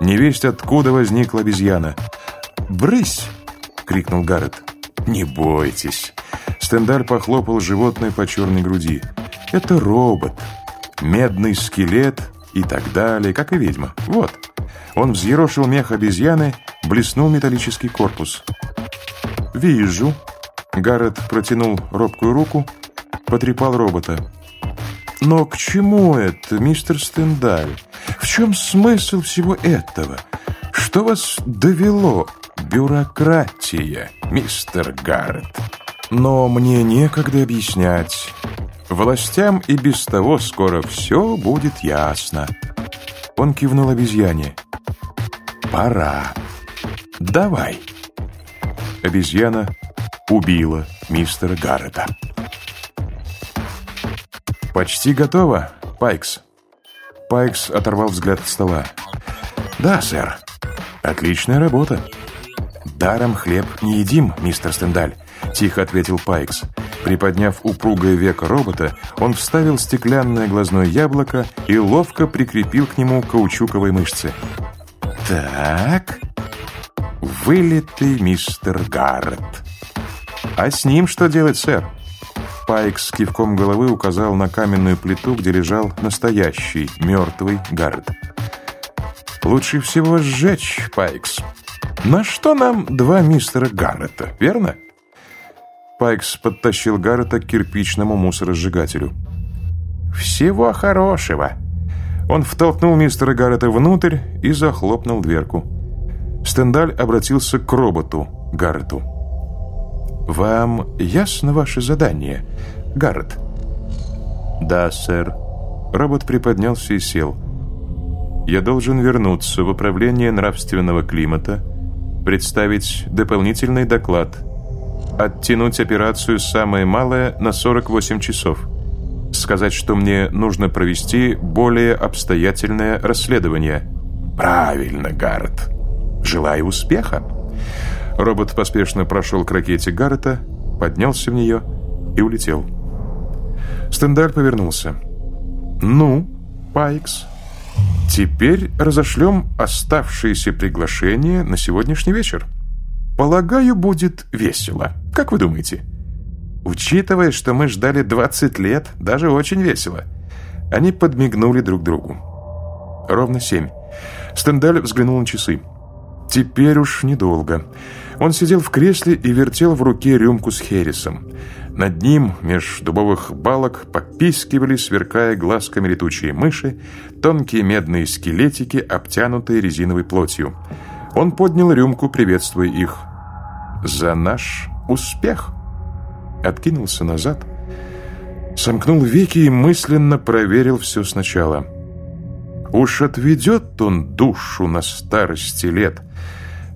Невесть откуда возникла обезьяна. «Брысь!» — крикнул Гаррет. «Не бойтесь!» Стендаль похлопал животное по черной груди. «Это робот. Медный скелет и так далее, как и ведьма. Вот». Он взъерошил мех обезьяны, блеснул металлический корпус. «Вижу». Гаррет протянул робкую руку, потрепал робота. «Но к чему это, мистер Стендаль? В чем смысл всего этого? Что вас довело? Бюрократия, мистер Гаррет. Но мне некогда объяснять. Властям и без того скоро все будет ясно». Он кивнул обезьяне. «Пора. Давай». Обезьяна убила мистера Гаррета. «Почти готово, Пайкс». Пайкс оторвал взгляд от стола. «Да, сэр. Отличная работа». «Даром хлеб не едим, мистер Стендаль», — тихо ответил Пайкс. Приподняв упругое веко робота, он вставил стеклянное глазное яблоко и ловко прикрепил к нему каучуковые мышцы. «Так...» «Вылитый мистер Гаррет». «А с ним что делать, сэр?» Пайк с кивком головы указал на каменную плиту, где лежал настоящий мертвый Гаррет. «Лучше всего сжечь, Пайкс. На что нам два мистера Гаррета, верно?» Пайкс подтащил Гаррета к кирпичному мусоросжигателю. «Всего хорошего!» Он втолкнул мистера Гаррета внутрь и захлопнул дверку. Стендаль обратился к роботу Гаррету. «Вам ясно ваше задание, Гаррет?» «Да, сэр». Робот приподнялся и сел. «Я должен вернуться в управление нравственного климата, представить дополнительный доклад, оттянуть операцию самое малое на 48 часов, сказать, что мне нужно провести более обстоятельное расследование». «Правильно, Гаррет. Желаю успеха». Робот поспешно прошел к ракете Гаррета, поднялся в нее и улетел. Стендаль повернулся. «Ну, Пайкс, теперь разошлем оставшиеся приглашения на сегодняшний вечер. Полагаю, будет весело. Как вы думаете?» «Учитывая, что мы ждали 20 лет, даже очень весело». Они подмигнули друг другу. Ровно семь. Стендаль взглянул на часы. Теперь уж недолго. Он сидел в кресле и вертел в руке рюмку с хересом. Над ним, меж дубовых балок, попискивали, сверкая глазками летучие мыши, тонкие медные скелетики, обтянутые резиновой плотью. Он поднял рюмку, приветствуя их. «За наш успех!» Откинулся назад, сомкнул веки и мысленно проверил все сначала. «Уж отведет он душу на старости лет!»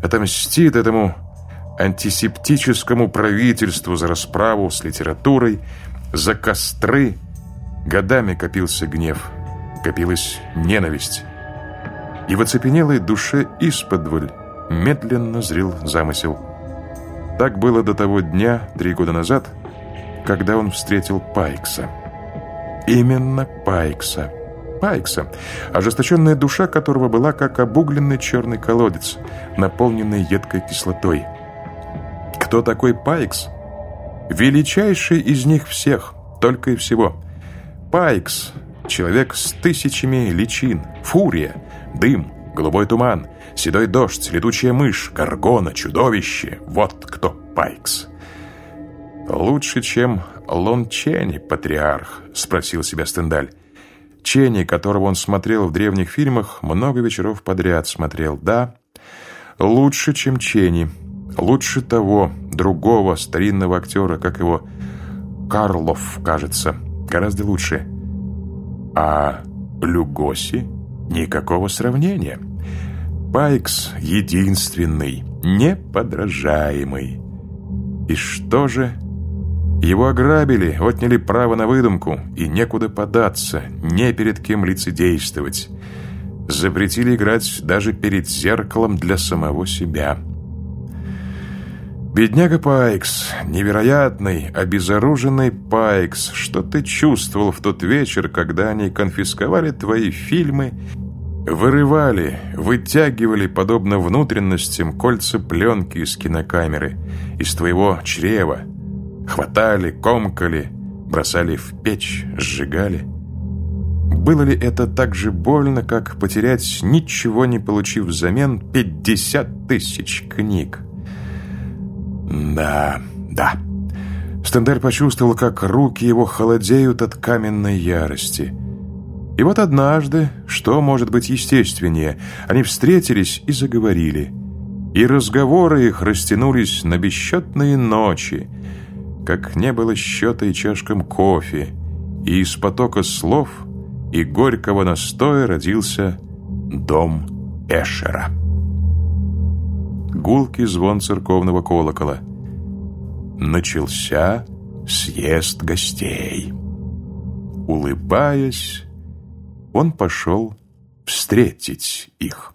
отомстит этому антисептическому правительству за расправу с литературой, за костры. Годами копился гнев, копилась ненависть. И в оцепенелой душе исподволь медленно зрел замысел. Так было до того дня, три года назад, когда он встретил Пайкса. Именно Пайкса. Пайкса, ожесточенная душа которого была как обугленный черный колодец, наполненный едкой кислотой. Кто такой Пайкс? Величайший из них всех, только и всего. Пайкс — человек с тысячами личин, фурия, дым, голубой туман, седой дождь, летучая мышь, горгона, чудовище. Вот кто Пайкс. «Лучше, чем Лон Ченни, патриарх?» — спросил себя Стендаль. Ченни, которого он смотрел в древних фильмах, много вечеров подряд смотрел. Да, лучше, чем Ченни. Лучше того, другого старинного актера, как его Карлов, кажется. Гораздо лучше. А Люгоси никакого сравнения. Пайкс единственный, неподражаемый. И что же его ограбили, отняли право на выдумку, и некуда податься, не перед кем лицедействовать. Запретили играть даже перед зеркалом для самого себя. Бедняга Пайкс, невероятный, обезоруженный Пайкс, что ты чувствовал в тот вечер, когда они конфисковали твои фильмы Вырывали, вытягивали, подобно внутренностям, кольца пленки из кинокамеры, из твоего чрева. Хватали, комкали, бросали в печь, сжигали. Было ли это так же больно, как потерять, ничего не получив взамен, 50 тысяч книг? Да, да. Стендель почувствовал, как руки его холодеют от каменной ярости. И вот однажды, что может быть естественнее, они встретились и заговорили. И разговоры их растянулись на бесчетные ночи, как не было счета и чашкам кофе, и из потока слов и горького настоя родился дом Эшера. Гулкий звон церковного колокола. Начался съезд гостей. Улыбаясь, он пошел встретить их.